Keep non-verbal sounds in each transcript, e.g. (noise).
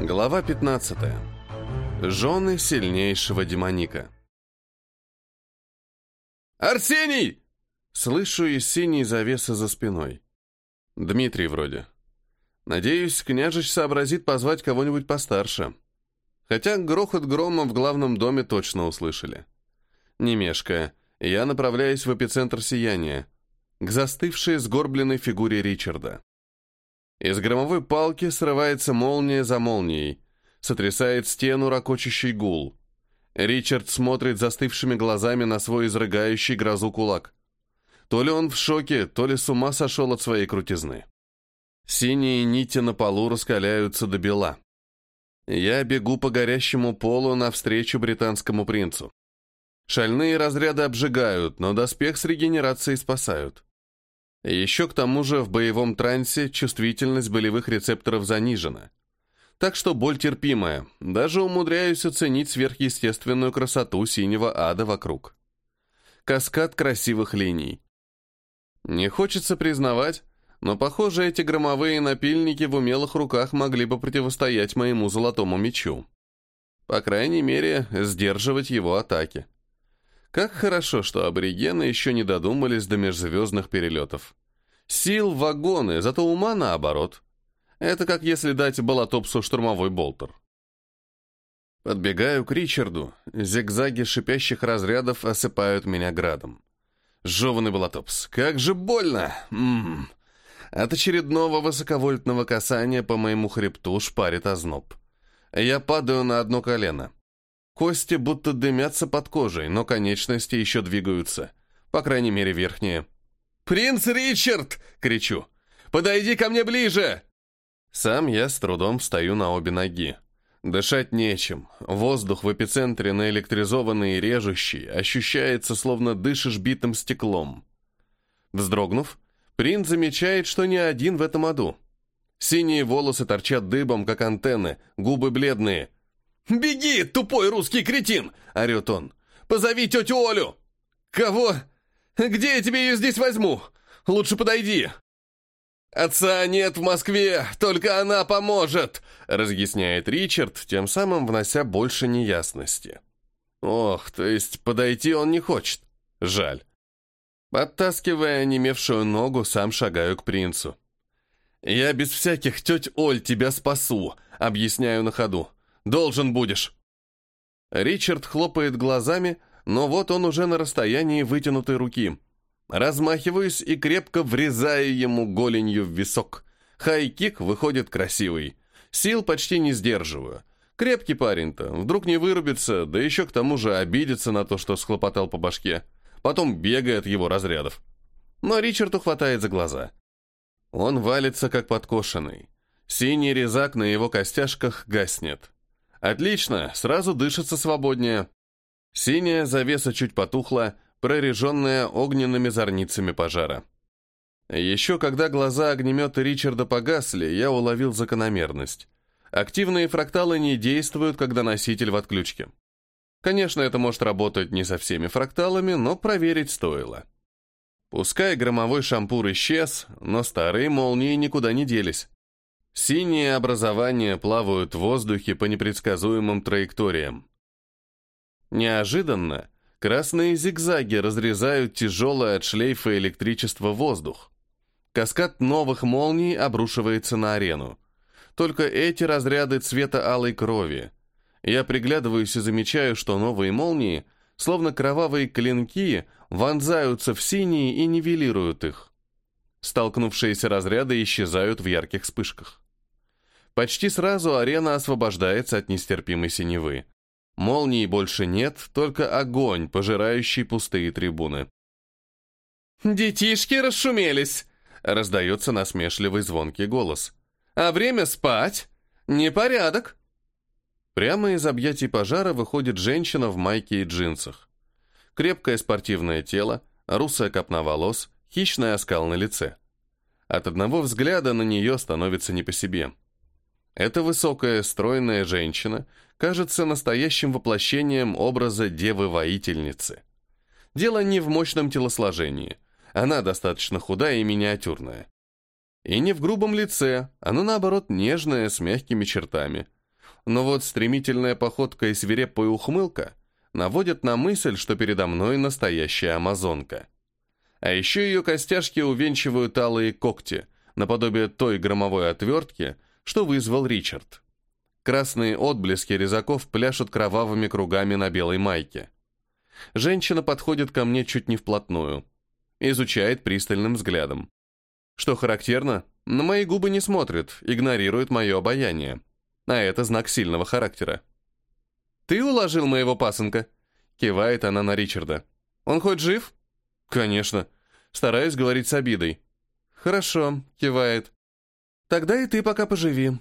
Глава 15. Жены сильнейшего демоника. «Арсений!» Слышу из синей завесы за спиной. Дмитрий вроде. Надеюсь, княжич сообразит позвать кого-нибудь постарше. Хотя грохот грома в главном доме точно услышали. Не мешкая, я направляюсь в эпицентр сияния, к застывшей сгорбленной фигуре Ричарда. Из громовой палки срывается молния за молнией, сотрясает стену ракочущий гул. Ричард смотрит застывшими глазами на свой изрыгающий грозу кулак. То ли он в шоке, то ли с ума сошел от своей крутизны. Синие нити на полу раскаляются до бела. Я бегу по горящему полу навстречу британскому принцу. Шальные разряды обжигают, но доспех с регенерацией спасают. Еще к тому же в боевом трансе чувствительность болевых рецепторов занижена. Так что боль терпимая, даже умудряюсь оценить сверхъестественную красоту синего ада вокруг. Каскад красивых линий. Не хочется признавать, но, похоже, эти громовые напильники в умелых руках могли бы противостоять моему золотому мечу. По крайней мере, сдерживать его атаки. Как хорошо, что аборигены еще не додумались до межзвездных перелетов. Сил вагоны, зато ума наоборот. Это как если дать Балатопсу штурмовой болтер. Подбегаю к Ричарду. Зигзаги шипящих разрядов осыпают меня градом. Жеванный Балатопс. Как же больно! М -м -м. От очередного высоковольтного касания по моему хребту шпарит озноб. Я падаю на одно колено. Кости будто дымятся под кожей, но конечности еще двигаются. По крайней мере, верхние. «Принц Ричард!» — кричу. «Подойди ко мне ближе!» Сам я с трудом встаю на обе ноги. Дышать нечем. Воздух в эпицентре наэлектризованный и режущий, ощущается, словно дышишь битым стеклом. Вздрогнув, принц замечает, что не один в этом аду. Синие волосы торчат дыбом, как антенны, губы бледные. «Беги, тупой русский кретин!» — орет он. «Позови тетю Олю!» «Кого? Где я тебе ее здесь возьму? Лучше подойди!» «Отца нет в Москве, только она поможет!» — разъясняет Ричард, тем самым внося больше неясности. «Ох, то есть подойти он не хочет. Жаль». Подтаскивая онемевшую ногу, сам шагаю к принцу. «Я без всяких теть Оль тебя спасу», — объясняю на ходу. Должен будешь!» Ричард хлопает глазами, но вот он уже на расстоянии вытянутой руки. Размахиваюсь и крепко врезаю ему голенью в висок. Хай-кик выходит красивый. Сил почти не сдерживаю. Крепкий парень-то, вдруг не вырубится, да еще к тому же обидится на то, что схлопотал по башке. Потом бегает его разрядов. Но Ричарду хватает за глаза. Он валится, как подкошенный. Синий резак на его костяшках гаснет. Отлично, сразу дышится свободнее. Синяя завеса чуть потухла, прореженная огненными зорницами пожара. Еще когда глаза огнемета Ричарда погасли, я уловил закономерность. Активные фракталы не действуют, когда носитель в отключке. Конечно, это может работать не со всеми фракталами, но проверить стоило. Пускай громовой шампур исчез, но старые молнии никуда не делись. Синие образования плавают в воздухе по непредсказуемым траекториям. Неожиданно красные зигзаги разрезают тяжелый от шлейфа электричества воздух. Каскад новых молний обрушивается на арену. Только эти разряды цвета алой крови. Я приглядываюсь и замечаю, что новые молнии, словно кровавые клинки, вонзаются в синие и нивелируют их. Столкнувшиеся разряды исчезают в ярких вспышках. Почти сразу арена освобождается от нестерпимой синевы. Молнии больше нет, только огонь, пожирающий пустые трибуны. «Детишки расшумелись!» — раздается насмешливый звонкий голос. «А время спать? Непорядок!» Прямо из объятий пожара выходит женщина в майке и джинсах. Крепкое спортивное тело, русая копна волос, хищный оскал на лице. От одного взгляда на нее становится не по себе. Эта высокая, стройная женщина кажется настоящим воплощением образа девы-воительницы. Дело не в мощном телосложении. Она достаточно худая и миниатюрная. И не в грубом лице, она, наоборот, нежная, с мягкими чертами. Но вот стремительная походка и свирепая ухмылка наводят на мысль, что передо мной настоящая амазонка. А еще ее костяшки увенчивают алые когти, наподобие той громовой отвертки, что вызвал Ричард. Красные отблески резаков пляшут кровавыми кругами на белой майке. Женщина подходит ко мне чуть не вплотную. Изучает пристальным взглядом. Что характерно, на мои губы не смотрит, игнорирует мое обаяние. А это знак сильного характера. «Ты уложил моего пасынка?» Кивает она на Ричарда. «Он хоть жив?» «Конечно». Стараюсь говорить с обидой. «Хорошо», — кивает. «Тогда и ты пока поживи».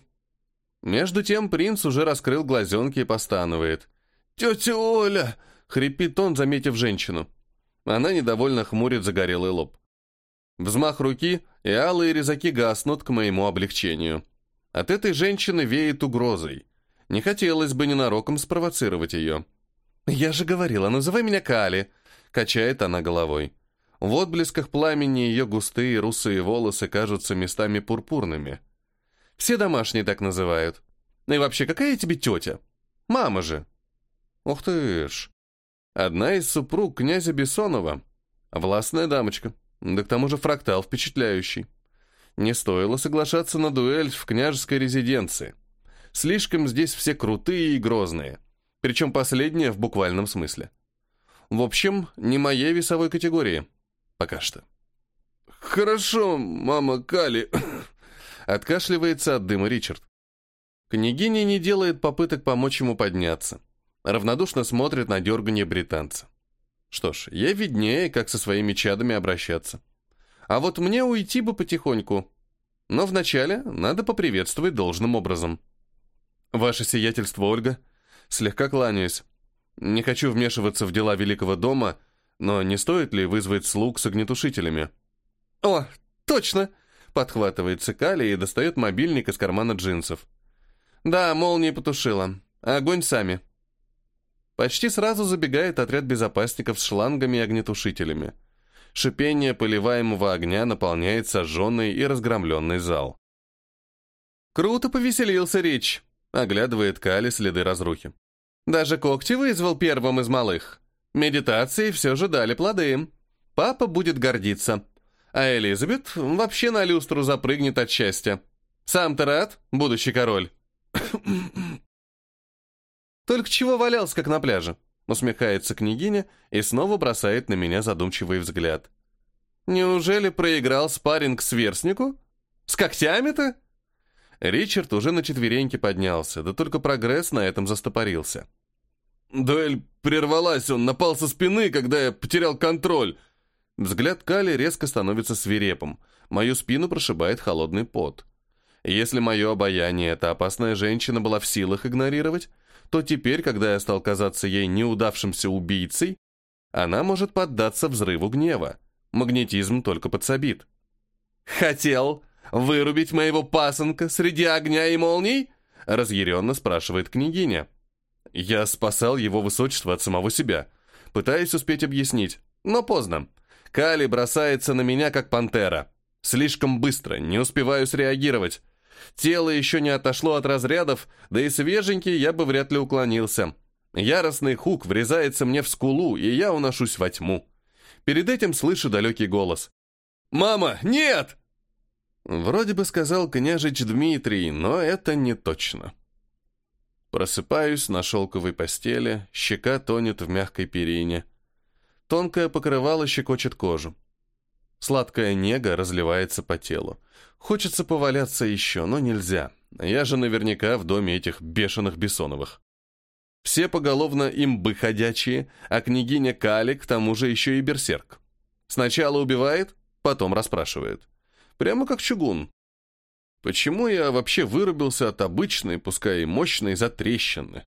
Между тем принц уже раскрыл глазенки и постанывает. «Тетя Оля!» — хрипит он, заметив женщину. Она недовольно хмурит загорелый лоб. Взмах руки, и алые резаки гаснут к моему облегчению. От этой женщины веет угрозой. Не хотелось бы ненароком спровоцировать ее. «Я же говорила, называй меня Кали», — качает она головой. В отблесках пламени ее густые русые волосы кажутся местами пурпурными. Все домашние так называют. И вообще, какая тебе тетя? Мама же. Ух ты ж. Одна из супруг князя Бессонова. Властная дамочка. Да к тому же фрактал впечатляющий. Не стоило соглашаться на дуэль в княжеской резиденции. Слишком здесь все крутые и грозные. Причем последние в буквальном смысле. В общем, не моей весовой категории. Пока что. «Хорошо, мама Кали», (coughs) — откашливается от дыма Ричард. Княгиня не делает попыток помочь ему подняться. Равнодушно смотрит на дергание британца. Что ж, я виднее, как со своими чадами обращаться. А вот мне уйти бы потихоньку. Но вначале надо поприветствовать должным образом. Ваше сиятельство, Ольга, слегка кланяюсь. Не хочу вмешиваться в дела Великого дома, но не стоит ли вызвать слуг с огнетушителями? О, точно! Подхватывается Кали и достает мобильник из кармана джинсов. Да, молния потушила. Огонь сами. Почти сразу забегает отряд безопасников с шлангами и огнетушителями. Шипение поливаемого огня наполняет сожженный и разгромленный зал. «Круто повеселился Рич», — оглядывает Кали следы разрухи. «Даже когти вызвал первым из малых. Медитации все же дали плоды. Папа будет гордиться. А Элизабет вообще на люстру запрыгнет от счастья. Сам ты рад, будущий король?» (coughs) «Только чего валялся, как на пляже?» Усмехается княгиня и снова бросает на меня задумчивый взгляд. «Неужели проиграл спарринг сверстнику? С когтями-то?» Ричард уже на четвереньки поднялся, да только прогресс на этом застопорился. «Дуэль прервалась, он напал со спины, когда я потерял контроль». Взгляд Кали резко становится свирепым. Мою спину прошибает холодный пот. Если мое обаяние эта опасная женщина была в силах игнорировать, то теперь, когда я стал казаться ей неудавшимся убийцей, она может поддаться взрыву гнева. Магнетизм только подсобит. «Хотел вырубить моего пасынка среди огня и молний?» — разъяренно спрашивает княгиня. Я спасал его высочество от самого себя. Пытаюсь успеть объяснить, но поздно. Кали бросается на меня, как пантера. Слишком быстро, не успеваю среагировать. Тело еще не отошло от разрядов, да и свеженький я бы вряд ли уклонился. Яростный хук врезается мне в скулу, и я уношусь во тьму. Перед этим слышу далекий голос. «Мама, нет!» Вроде бы сказал княжич Дмитрий, но это не точно. Просыпаюсь на шелковой постели, щека тонет в мягкой перине. Тонкое покрывало щекочет кожу. Сладкая нега разливается по телу. Хочется поваляться еще, но нельзя. Я же наверняка в доме этих бешеных Бессоновых. Все поголовно имбы ходячие, а княгиня Кали к тому же еще и берсерк. Сначала убивает, потом расспрашивает. Прямо как чугун. Почему я вообще вырубился от обычной, пускай и мощной, затрещины?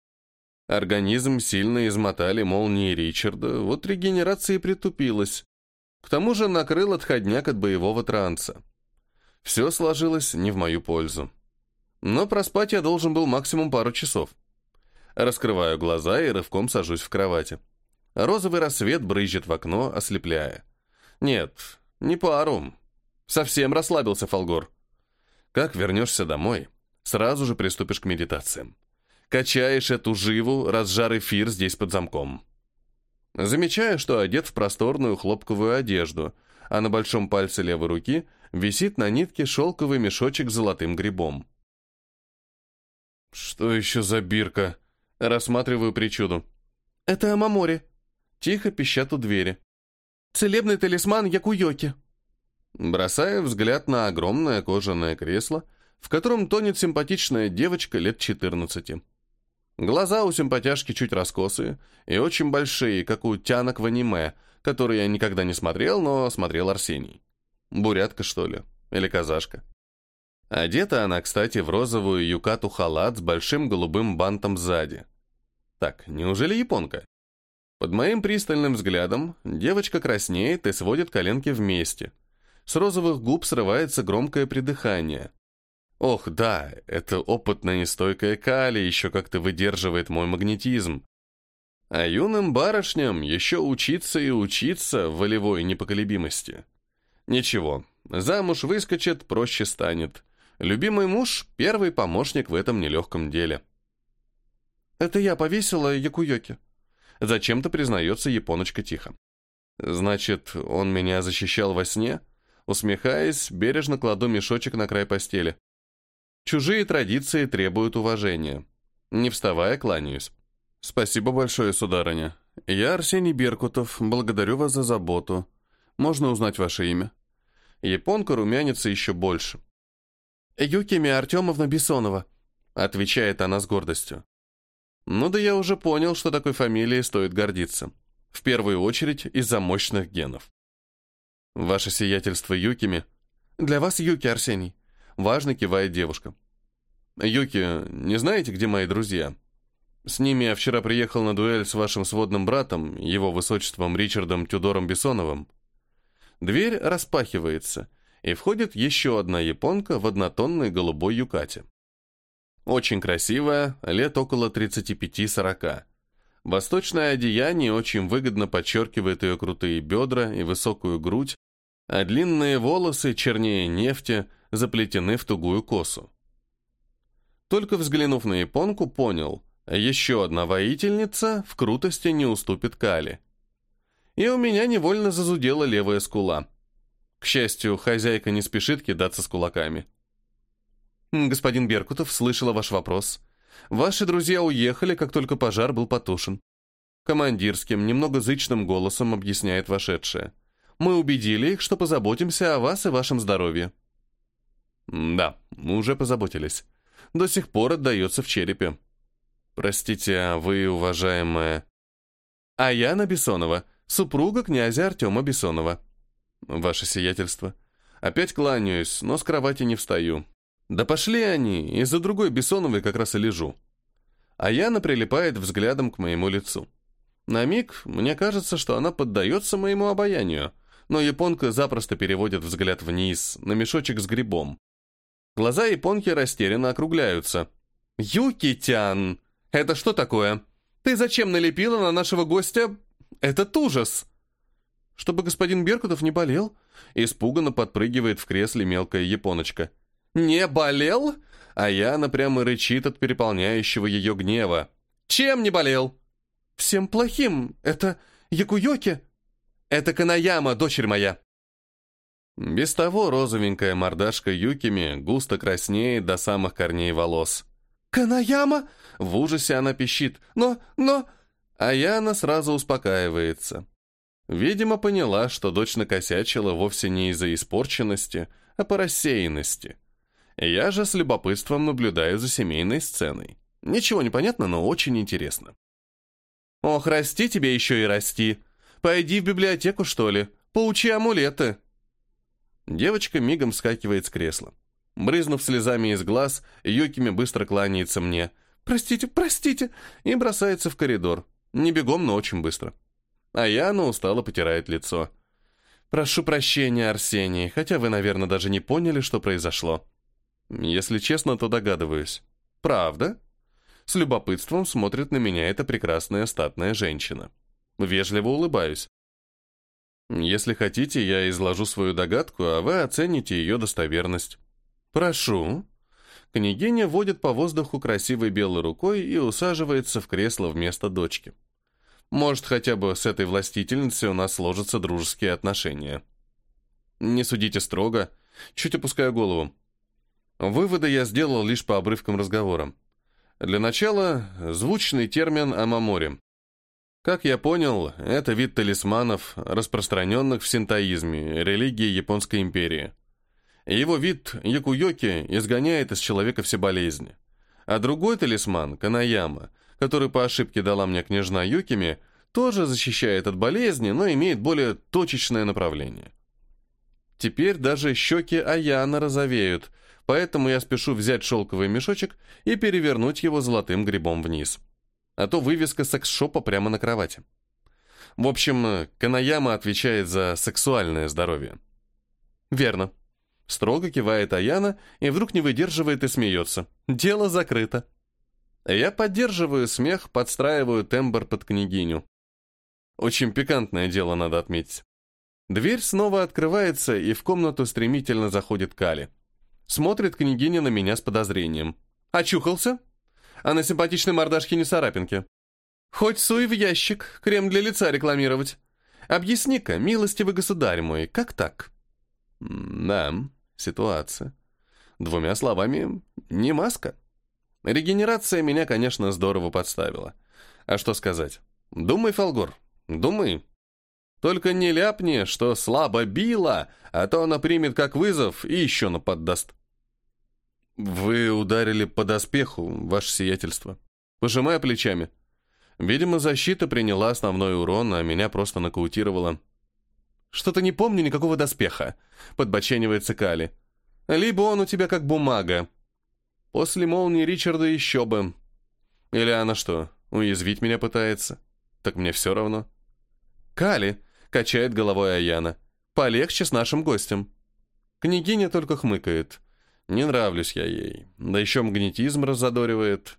Организм сильно измотали молнии Ричарда, вот регенерация и притупилась. К тому же накрыл отходняк от боевого транса. Все сложилось не в мою пользу. Но проспать я должен был максимум пару часов. Раскрываю глаза и рывком сажусь в кровати. Розовый рассвет брызжет в окно, ослепляя. Нет, не пару. Совсем расслабился Фолгор. Как вернешься домой, сразу же приступишь к медитациям. Качаешь эту живу, разжар эфир здесь под замком. Замечаю, что одет в просторную хлопковую одежду, а на большом пальце левой руки висит на нитке шелковый мешочек с золотым грибом. «Что еще за бирка?» Рассматриваю причуду. «Это Амамори», — тихо пищат у двери. «Целебный талисман Якуйоки». Бросаю взгляд на огромное кожаное кресло, в котором тонет симпатичная девочка лет 14. Глаза у симпатяшки чуть раскосые и очень большие, как у тянок в аниме, которые я никогда не смотрел, но смотрел Арсений. Бурятка, что ли? Или казашка? Одета она, кстати, в розовую юкату-халат с большим голубым бантом сзади. Так, неужели японка? Под моим пристальным взглядом девочка краснеет и сводит коленки вместе. С розовых губ срывается громкое придыхание. Ох, да, это опытная нестойкая кали еще как-то выдерживает мой магнетизм. А юным барышням еще учиться и учиться в волевой непоколебимости. Ничего, замуж выскочит, проще станет. Любимый муж — первый помощник в этом нелегком деле. «Это я повесила Якуйоки», — зачем-то признается японочка тихо. «Значит, он меня защищал во сне?» Усмехаясь, бережно кладу мешочек на край постели. Чужие традиции требуют уважения. Не вставая, кланяюсь. Спасибо большое, сударыня. Я Арсений Беркутов, благодарю вас за заботу. Можно узнать ваше имя? Японка румянится еще больше. Юкими Артемовна Бессонова, отвечает она с гордостью. Ну да я уже понял, что такой фамилией стоит гордиться. В первую очередь из-за мощных генов. Ваше сиятельство Юкими. Для вас Юки, Арсений. Важно кивает девушка. «Юки, не знаете, где мои друзья? С ними я вчера приехал на дуэль с вашим сводным братом, его высочеством Ричардом Тюдором Бессоновым». Дверь распахивается, и входит еще одна японка в однотонной голубой юкате. Очень красивая, лет около 35-40. Восточное одеяние очень выгодно подчеркивает ее крутые бедра и высокую грудь, а длинные волосы, чернее нефти, заплетены в тугую косу. Только взглянув на японку, понял, еще одна воительница в крутости не уступит Кали. И у меня невольно зазудела левая скула. К счастью, хозяйка не спешит кидаться с кулаками. «Господин Беркутов, слышала ваш вопрос. Ваши друзья уехали, как только пожар был потушен». Командирским, немного зычным голосом объясняет вошедшая. «Мы убедили их, что позаботимся о вас и вашем здоровье». Да, мы уже позаботились. До сих пор отдается в черепе. Простите, а вы, уважаемая... А Яна Бессонова, супруга князя Артема Бессонова. Ваше сиятельство. Опять кланяюсь, но с кровати не встаю. Да пошли они, из-за другой Бессоновой как раз и лежу. А Яна прилипает взглядом к моему лицу. На миг мне кажется, что она поддается моему обаянию, но японка запросто переводит взгляд вниз, на мешочек с грибом, Глаза японки растерянно округляются. «Юки-тян! Это что такое? Ты зачем налепила на нашего гостя этот ужас?» «Чтобы господин Беркутов не болел?» Испуганно подпрыгивает в кресле мелкая японочка. «Не болел?» А Яна прямо рычит от переполняющего ее гнева. «Чем не болел?» «Всем плохим. Это Якуйоки». «Это Канаяма, дочерь моя». Без того розовенькая мордашка Юкими густо краснеет до самых корней волос. «Канаяма!» — в ужасе она пищит. «Но, но...» А Яна сразу успокаивается. Видимо, поняла, что дочь накосячила вовсе не из-за испорченности, а по рассеянности. Я же с любопытством наблюдаю за семейной сценой. Ничего не понятно, но очень интересно. «Ох, расти тебе еще и расти. Пойди в библиотеку, что ли. Поучи амулеты». Девочка мигом скакивает с кресла. Брызнув слезами из глаз, Юкими быстро кланяется мне. «Простите, простите!» и бросается в коридор. Не бегом, но очень быстро. А Яна устало потирает лицо. «Прошу прощения, Арсений, хотя вы, наверное, даже не поняли, что произошло. Если честно, то догадываюсь. Правда?» С любопытством смотрит на меня эта прекрасная статная женщина. Вежливо улыбаюсь. Если хотите, я изложу свою догадку, а вы оцените ее достоверность. Прошу. Княгиня водит по воздуху красивой белой рукой и усаживается в кресло вместо дочки. Может, хотя бы с этой властительницей у нас сложатся дружеские отношения. Не судите строго, чуть опускаю голову. Выводы я сделал лишь по обрывкам разговора. Для начала, звучный термин «амамори». Как я понял, это вид талисманов, распространенных в синтоизме, религии Японской империи. Его вид, якуйоки, изгоняет из человека все болезни. А другой талисман, Канаяма, который по ошибке дала мне княжна Юкими, тоже защищает от болезни, но имеет более точечное направление. Теперь даже щеки Аяна розовеют, поэтому я спешу взять шелковый мешочек и перевернуть его золотым грибом вниз. А то вывеска секс-шопа прямо на кровати. В общем, Канаяма отвечает за сексуальное здоровье. Верно. Строго кивает Аяна и вдруг не выдерживает и смеется. Дело закрыто. Я поддерживаю смех, подстраиваю тембр под княгиню. Очень пикантное дело, надо отметить. Дверь снова открывается, и в комнату стремительно заходит Кали. Смотрит княгиня на меня с подозрением. «Очухался? А на симпатичной мордашке не царапинки. Хоть суй в ящик, крем для лица рекламировать. Объясни-ка, милостивый государь мой, как так?» «Да, ситуация. Двумя словами, не маска. Регенерация меня, конечно, здорово подставила. А что сказать? Думай, Фолгор, думай. Только не ляпни, что слабо била, а то она примет как вызов и еще наподдаст. Вы ударили по доспеху, ваше сиятельство. Пожимая плечами. Видимо, защита приняла основной урон, а меня просто нокаутировала. Что-то не помню никакого доспеха, подбоченивается Кали. Либо он у тебя как бумага. После молнии Ричарда еще бы. Или она что, уязвить меня пытается? Так мне все равно. Кали, качает головой Аяна. Полегче с нашим гостем. Княгиня только хмыкает. Не нравлюсь я ей. Да еще магнетизм разодоривает.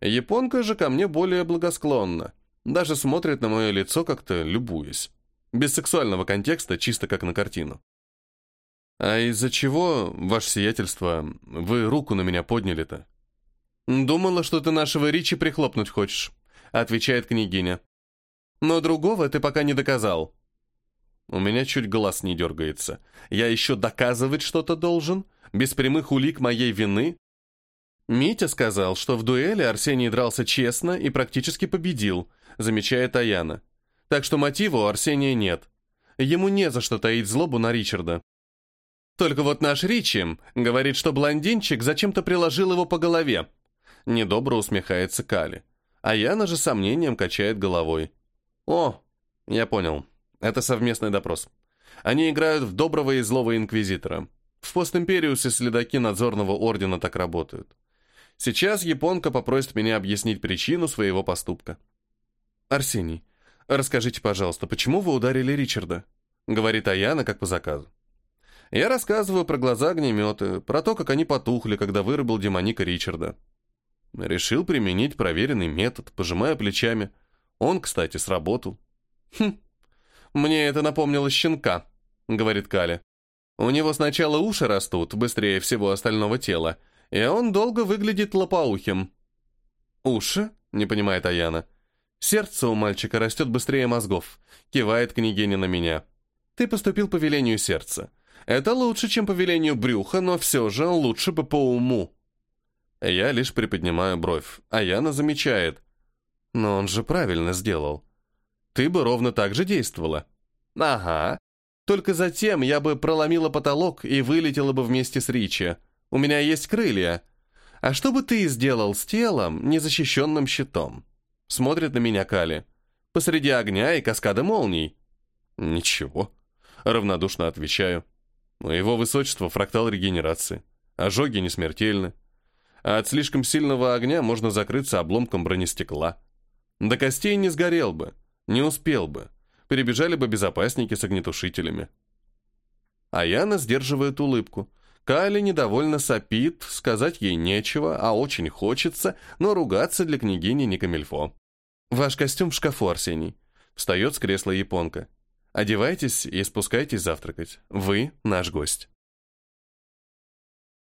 Японка же ко мне более благосклонна. Даже смотрит на мое лицо как-то любуясь. Без сексуального контекста, чисто как на картину. «А из-за чего, ваше сиятельство, вы руку на меня подняли-то?» «Думала, что ты нашего Ричи прихлопнуть хочешь», — отвечает княгиня. «Но другого ты пока не доказал». У меня чуть глаз не дергается. Я еще доказывать что-то должен? Без прямых улик моей вины? Митя сказал, что в дуэли Арсений дрался честно и практически победил, замечает Аяна. Так что мотива у Арсения нет. Ему не за что таить злобу на Ричарда. Только вот наш Ричи говорит, что блондинчик зачем-то приложил его по голове. Недобро усмехается Кали. А Яна же сомнением качает головой. О, я понял. Это совместный допрос. Они играют в доброго и злого инквизитора. В постимпериусе следаки надзорного ордена так работают. Сейчас японка попросит меня объяснить причину своего поступка. «Арсений, расскажите, пожалуйста, почему вы ударили Ричарда?» Говорит Аяна, как по заказу. Я рассказываю про глаза огнеметы, про то, как они потухли, когда вырубил демоника Ричарда. Решил применить проверенный метод, пожимая плечами. Он, кстати, сработал. «Хм, мне это напомнило щенка», — говорит Каля. «У него сначала уши растут, быстрее всего остального тела, и он долго выглядит лопоухим». «Уши?» — не понимает Аяна. «Сердце у мальчика растет быстрее мозгов», — кивает княгиня на меня. «Ты поступил по велению сердца. Это лучше, чем по велению брюха, но все же лучше бы по уму. Я лишь приподнимаю бровь, а Яна замечает. Но он же правильно сделал. Ты бы ровно так же действовала. Ага. Только затем я бы проломила потолок и вылетела бы вместе с Ричи. У меня есть крылья. А что бы ты сделал с телом, незащищенным щитом? Смотрит на меня Кали. Посреди огня и каскада молний. Ничего. Равнодушно отвечаю. У его высочества фрактал регенерации. Ожоги не смертельны. А от слишком сильного огня можно закрыться обломком бронестекла. До костей не сгорел бы, не успел бы. Перебежали бы безопасники с огнетушителями. А Яна сдерживает улыбку. Кали недовольно сопит, сказать ей нечего, а очень хочется, но ругаться для княгини не камильфо. «Ваш костюм в шкафу, Арсений». Встает с кресла японка. Одевайтесь и спускайтесь завтракать. Вы наш гость.